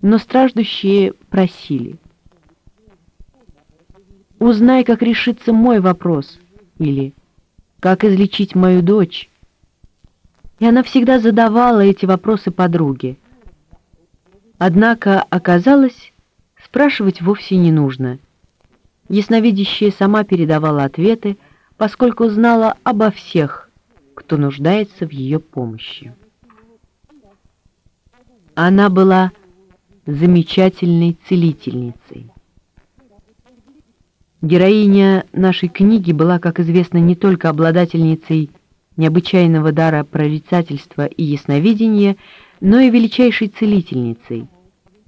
но страждущие просили. «Узнай, как решится мой вопрос» или «Как излечить мою дочь?» И она всегда задавала эти вопросы подруге. Однако оказалось, спрашивать вовсе не нужно. Ясновидящая сама передавала ответы, поскольку знала обо всех, кто нуждается в ее помощи. Она была замечательной целительницей. Героиня нашей книги была, как известно, не только обладательницей необычайного дара прорицательства и ясновидения, но и величайшей целительницей.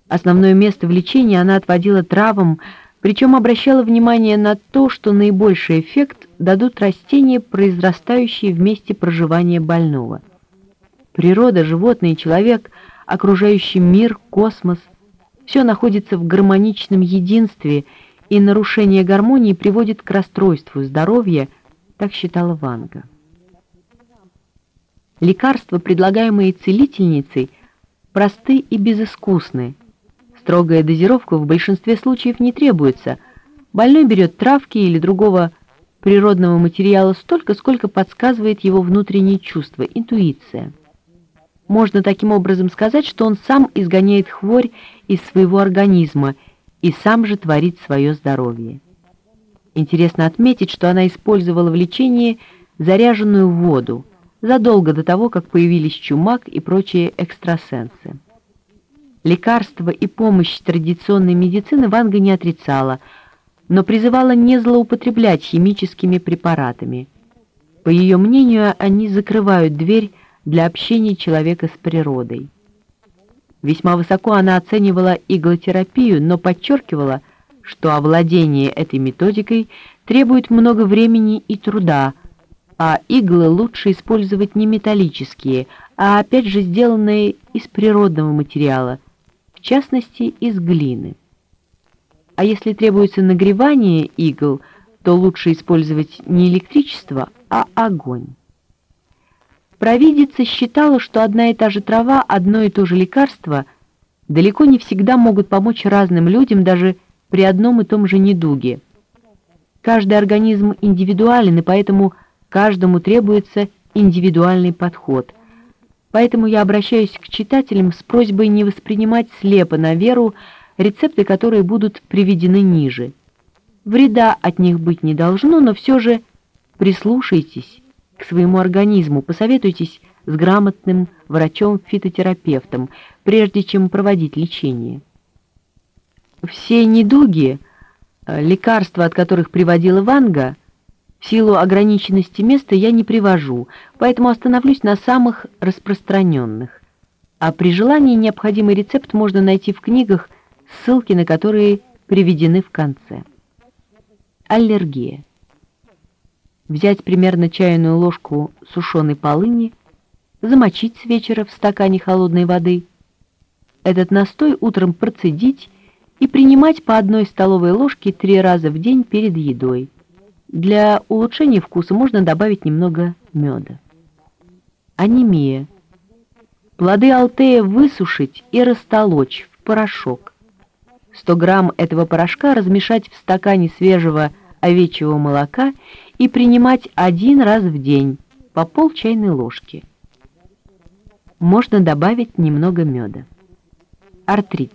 Основное место в лечении она отводила травам, причем обращала внимание на то, что наибольший эффект дадут растения, произрастающие в месте проживания больного. Природа, животные, человек, окружающий мир, космос – все находится в гармоничном единстве – и нарушение гармонии приводит к расстройству здоровья, так считала Ванга. Лекарства, предлагаемые целительницей, просты и безыскусны. Строгая дозировка в большинстве случаев не требуется. Больной берет травки или другого природного материала столько, сколько подсказывает его внутреннее чувство, интуиция. Можно таким образом сказать, что он сам изгоняет хворь из своего организма – и сам же творит свое здоровье. Интересно отметить, что она использовала в лечении заряженную воду задолго до того, как появились чумак и прочие экстрасенсы. Лекарства и помощь традиционной медицины Ванга не отрицала, но призывала не злоупотреблять химическими препаратами. По ее мнению, они закрывают дверь для общения человека с природой. Весьма высоко она оценивала иглотерапию, но подчеркивала, что овладение этой методикой требует много времени и труда, а иглы лучше использовать не металлические, а опять же сделанные из природного материала, в частности из глины. А если требуется нагревание игл, то лучше использовать не электричество, а огонь. Провидица считала, что одна и та же трава, одно и то же лекарство далеко не всегда могут помочь разным людям даже при одном и том же недуге. Каждый организм индивидуален, и поэтому каждому требуется индивидуальный подход. Поэтому я обращаюсь к читателям с просьбой не воспринимать слепо на веру рецепты, которые будут приведены ниже. Вреда от них быть не должно, но все же прислушайтесь к своему организму, посоветуйтесь с грамотным врачом-фитотерапевтом, прежде чем проводить лечение. Все недуги, э, лекарства, от которых приводила Ванга, в силу ограниченности места я не привожу, поэтому остановлюсь на самых распространенных. А при желании необходимый рецепт можно найти в книгах, ссылки на которые приведены в конце. Аллергия взять примерно чайную ложку сушеной полыни, замочить с вечера в стакане холодной воды, этот настой утром процедить и принимать по одной столовой ложке три раза в день перед едой. Для улучшения вкуса можно добавить немного меда. Анемия. Плоды алтея высушить и растолочь в порошок. 100 грамм этого порошка размешать в стакане свежего овечьего молока и принимать один раз в день по пол чайной ложки. Можно добавить немного меда. Артрит.